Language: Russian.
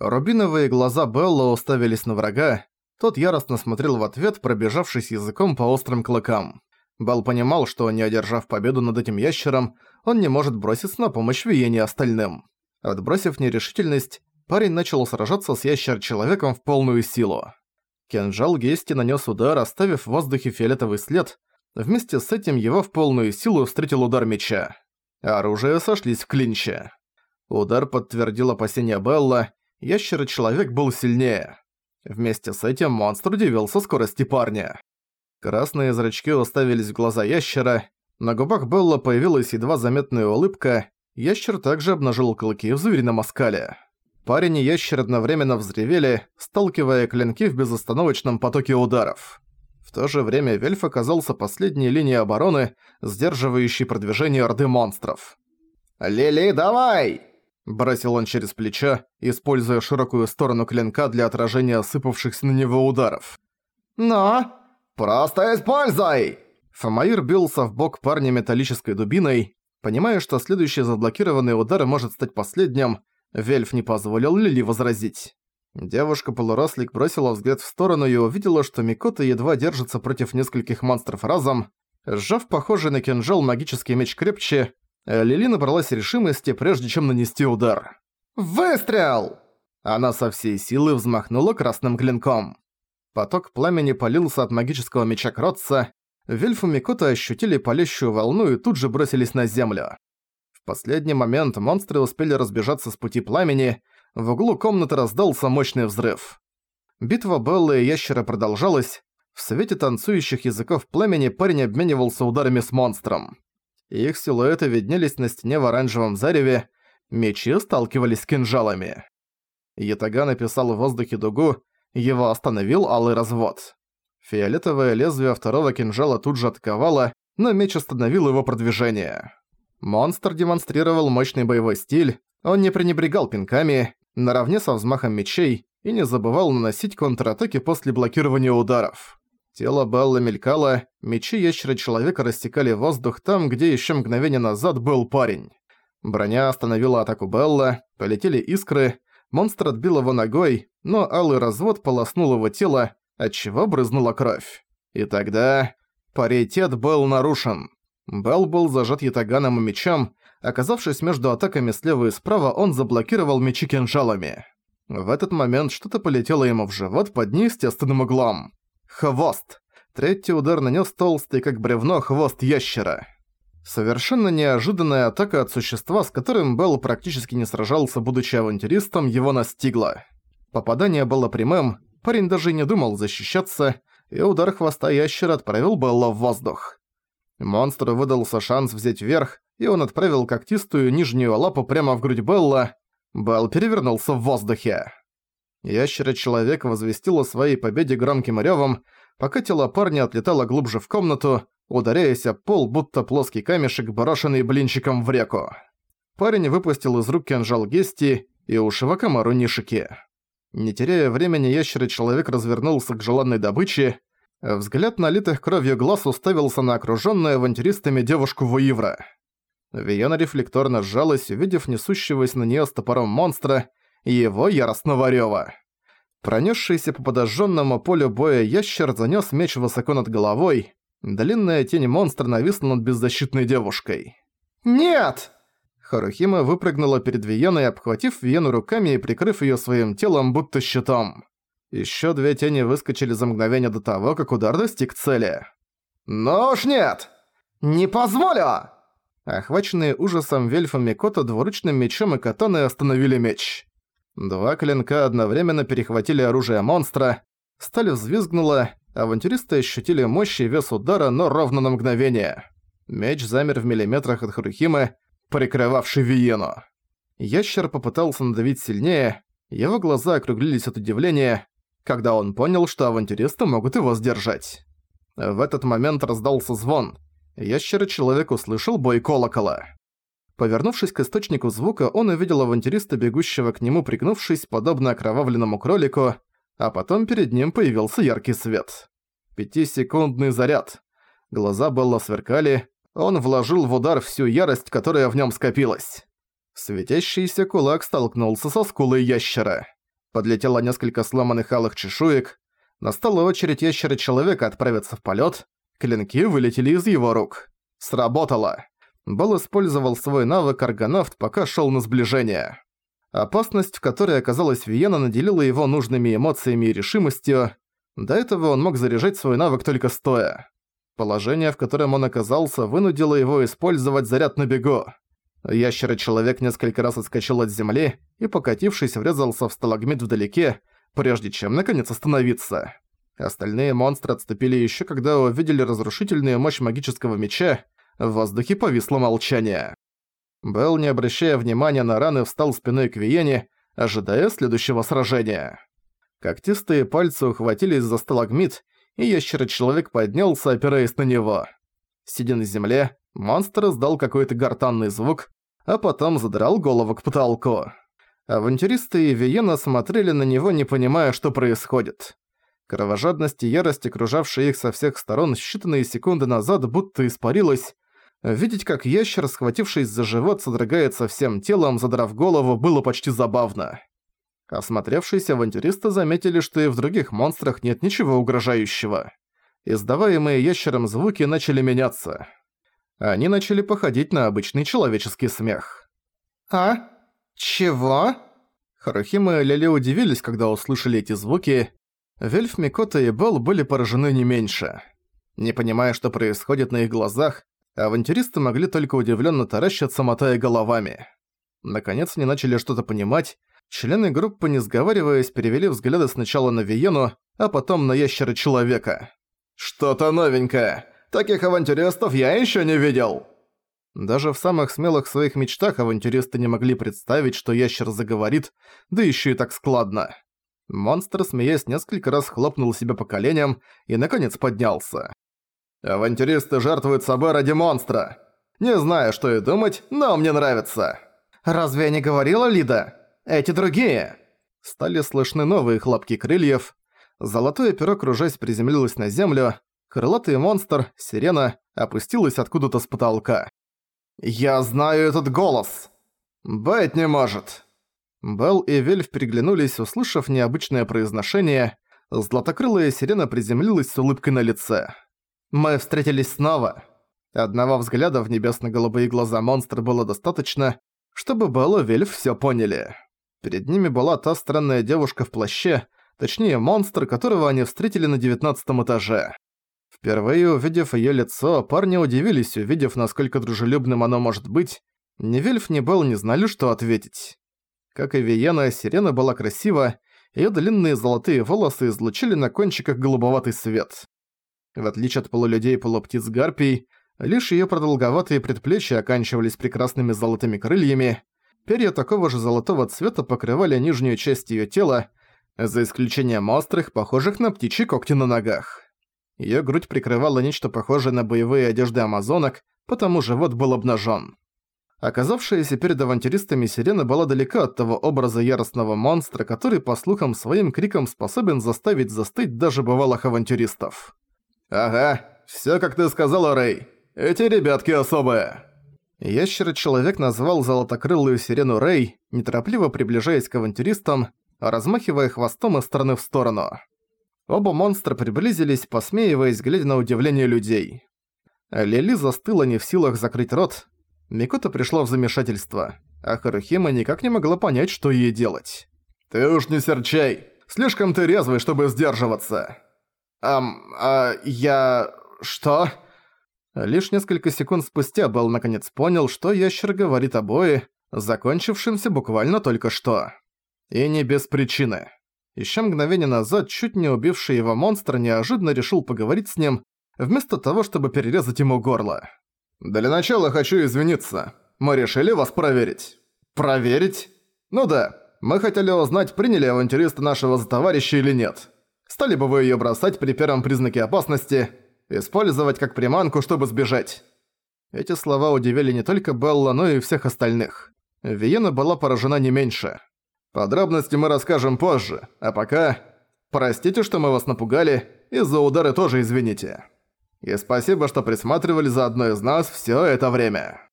Рубиновые глаза Белла уставились на врага, тот яростно смотрел в ответ, пробежавшись языком по острым клыкам. Белл понимал, что, не одержав победу над этим ящером, он не может броситься на помощь Виене остальным. Отбросив нерешительность, парень начал сражаться с ящер-человеком в полную силу. Кинжал Гести нанес удар, оставив в воздухе фиолетовый след. Вместе с этим его в полную силу встретил удар меча. Оружия сошлись в клинче. Удар подтвердил опасения Белла, ящер-человек был сильнее. Вместе с этим монстр удивился скорости парня. Красные зрачки уставились в глаза ящера, на губах Белла появилась едва заметная улыбка, ящер также обнажил клыки в зверином оскале. Парень и ящер одновременно взревели, сталкивая клинки в безостановочном потоке ударов. В то же время Вельф оказался последней линией обороны, сдерживающей продвижение Орды монстров. «Лили, давай!» Бросил он через плечо, используя широкую сторону клинка для отражения осыпавшихся на него ударов. «Но! Просто используй!» Фомаир бился в бок парня металлической дубиной. Понимая, что следующий заблокированный удар может стать последним, Вельф не позволил Лили возразить. Девушка-полурослик бросила взгляд в сторону и увидела, что Микота едва держится против нескольких монстров разом. Сжав похожий на кинжал магический меч крепче, Лили набралась решимости, прежде чем нанести удар. «Выстрел!» Она со всей силы взмахнула красным клинком. Поток пламени полился от магического меча Кротца. Вельф и Микота ощутили палящую волну и тут же бросились на землю. В последний момент монстры успели разбежаться с пути пламени, в углу комнаты раздался мощный взрыв. Битва Беллы и Ящера продолжалась. В свете танцующих языков пламени парень обменивался ударами с монстром. Их силуэты виднелись на стене в оранжевом зареве, мечи сталкивались с кинжалами. Ятага написал в воздухе дугу, его остановил алый развод. Фиолетовое лезвие второго кинжала тут же атаковало, но меч остановил его продвижение. Монстр демонстрировал мощный боевой стиль, он не пренебрегал пинками, наравне со взмахом мечей, и не забывал наносить контратаки после блокирования ударов. Тело Беллы мелькало, мечи ящера-человека растекали воздух там, где еще мгновение назад был парень. Броня остановила атаку Белла, полетели искры, монстр отбил его ногой, но алый развод полоснул его тело, отчего брызнула кровь. И тогда... Паритет был нарушен. Белл был зажат ятаганом и мечом, оказавшись между атаками слева и справа, он заблокировал мечи кинжалами. В этот момент что-то полетело ему в живот под неестественным углом. Хвост. Третий удар нанес толстый, как бревно, хвост ящера. Совершенно неожиданная атака от существа, с которым Белл практически не сражался, будучи авантюристом, его настигла. Попадание было прямым, парень даже не думал защищаться, и удар хвоста ящера отправил Белла в воздух. Монстру выдался шанс взять верх, и он отправил когтистую нижнюю лапу прямо в грудь Белла. Белл перевернулся в воздухе. Ящера-человек возвестил о своей победе громким рёвом, пока тело парня отлетало глубже в комнату, ударяясь о пол, будто плоский камешек, брошенный блинчиком в реку. Парень выпустил из рук кинжал Гести и уши Комару Нишики. Не теряя времени, ящер-человек развернулся к желанной добыче. Взгляд налитых кровью глаз уставился на окружённую авантюристами девушку Вуивра. Виена рефлекторно сжалась, увидев несущегося на неё с топором монстра, его яростного рёва. Пронесшийся по подожженному полю боя ящер занёс меч высоко над головой. Длинная тень монстра нависла над беззащитной девушкой. «Нет!» Харухима выпрыгнула перед Виеной, обхватив Виену руками и прикрыв её своим телом, будто щитом. Ещё две тени выскочили за мгновение до того, как удар достиг цели. «Ну уж нет! Не позволю!» Охваченные ужасом Вельфом Микото двуручным мечом и катаной остановили меч. Два клинка одновременно перехватили оружие монстра, сталь взвизгнула, авантюристы ощутили мощь и вес удара, но ровно на мгновение. Меч замер в миллиметрах от Харухимы, прикрывавший Виену. Ящер попытался надавить сильнее, его глаза округлились от удивления, когда он понял, что авантюристы могут его сдержать. В этот момент раздался звон. Ящер-человек услышал бой колокола. Повернувшись к источнику звука, он увидел авантюриста, бегущего к нему, пригнувшись, подобно окровавленному кролику, а потом перед ним появился яркий свет. Пятисекундный заряд. Глаза Белла сверкали, он вложил в удар всю ярость, которая в нем скопилась. Светящийся кулак столкнулся со скулой ящера. Подлетело несколько сломанных алых чешуек. Настала очередь ящера-человека отправиться в полет. Клинки вылетели из его рук. Сработало. Белл использовал свой навык аргонавт, пока шел на сближение. Опасность, в которой оказалась Виена, наделила его нужными эмоциями и решимостью. До этого он мог заряжать свой навык только стоя. Положение, в котором он оказался, вынудило его использовать заряд на бегу. Ящера-человек несколько раз отскочил от земли и, покатившись, врезался в сталагмит вдалеке, прежде чем наконец остановиться. Остальные монстры отступили еще когда увидели разрушительную мощь магического меча, в воздухе повисло молчание. Белл, не обращая внимания на раны, встал спиной к Виене, ожидая следующего сражения. Когтистые пальцы ухватились за сталагмит, и ящер-человек поднялся, опираясь на него. Сидя на земле, монстр издал какой-то гортанный звук, а потом задрал голову к потолку. Авантюристы и Виена смотрели на него, не понимая, что происходит. Кровожадность и ярость, окружавшие их со всех сторон считанные секунды назад, будто испарилась, Видеть, как ящер, схватившись за живот, содрогается всем телом, задрав голову, было почти забавно. Осмотревшиеся авантюристы заметили, что и в других монстрах нет ничего угрожающего. Издаваемые ящером звуки начали меняться. Они начали походить на обычный человеческий смех. «А? Чего?» Харухима и Лили удивились, когда услышали эти звуки. Вельф, Микота и Белл были поражены не меньше. Не понимая, что происходит на их глазах, авантюристы могли только удивленно таращиться, мотая головами. Наконец они начали что-то понимать. Члены группы, не сговариваясь, перевели взгляды сначала на Виену, а потом на ящера-человека. «Что-то новенькое! Таких авантюристов я еще не видел!» Даже в самых смелых своих мечтах авантюристы не могли представить, что ящер заговорит, да еще и так складно. Монстр, смеясь, несколько раз хлопнул себя по коленям и, наконец, поднялся. Авантюристы жертвуют собой ради монстра. Не знаю, что и думать, но мне нравится. Разве я не говорила, Лида? Эти другие. Стали слышны новые хлопки крыльев. Золотое перо, кружась, приземлилось на землю. Крылатый монстр, сирена, опустилась откуда-то с потолка. «Я знаю этот голос!» «Быть не может!» Белл и Вельф переглянулись, услышав необычное произношение. Златокрылая сирена приземлилась с улыбкой на лице. Мы встретились снова. Одного взгляда в небесно-голубые глаза монстра было достаточно, чтобы Белла и Вельф всё поняли. Перед ними была та странная девушка в плаще, точнее монстр, которого они встретили на девятнадцатом этаже. Впервые увидев её лицо, парни удивились, увидев, насколько дружелюбным оно может быть. Ни Вельф, ни Белл не знали, что ответить. Как и Виена, Сирена была красива, её длинные золотые волосы излучили на кончиках голубоватый свет. В отличие от полулюдей и полуптиц гарпий, лишь её продолговатые предплечья оканчивались прекрасными золотыми крыльями, перья такого же золотого цвета покрывали нижнюю часть её тела, за исключением острых, похожих на птичьи когти на ногах. Её грудь прикрывала нечто похожее на боевые одежды амазонок, потому живот был обнажён. Оказавшаяся перед авантюристами сирена была далека от того образа яростного монстра, который, по слухам, своим криком способен заставить застыть даже бывалых авантюристов. «Ага, всё как ты сказала, Рэй. Эти ребятки особые». Ящер-человек назвал золотокрылую сирену Рэй, неторопливо приближаясь к авантюристам, размахивая хвостом из стороны в сторону. Оба монстра приблизились, посмеиваясь, глядя на удивление людей. Лили застыла не в силах закрыть рот. Микота пришла в замешательство, а Харухима никак не могла понять, что ей делать. «Ты уж не серчай! Слишком ты резвый, чтобы сдерживаться!» «Ам, а я... что?» Лишь несколько секунд спустя Белл наконец понял, что ящер говорит о бое, закончившемся буквально только что. И не без причины. Ещё мгновение назад чуть не убивший его монстр неожиданно решил поговорить с ним, вместо того, чтобы перерезать ему горло. «Для начала хочу извиниться. Мы решили вас проверить». «Проверить?» «Ну да. Мы хотели узнать, приняли авантюристы нашего за товарища или нет. Стали бы вы её бросать при первом признаке опасности, использовать как приманку, чтобы сбежать?» Эти слова удивили не только Белла, но и всех остальных. Виена была поражена не меньше. «Подробности мы расскажем позже, а пока... Простите, что мы вас напугали, и за удары тоже извините. И спасибо, что присматривали за одной из нас всё это время».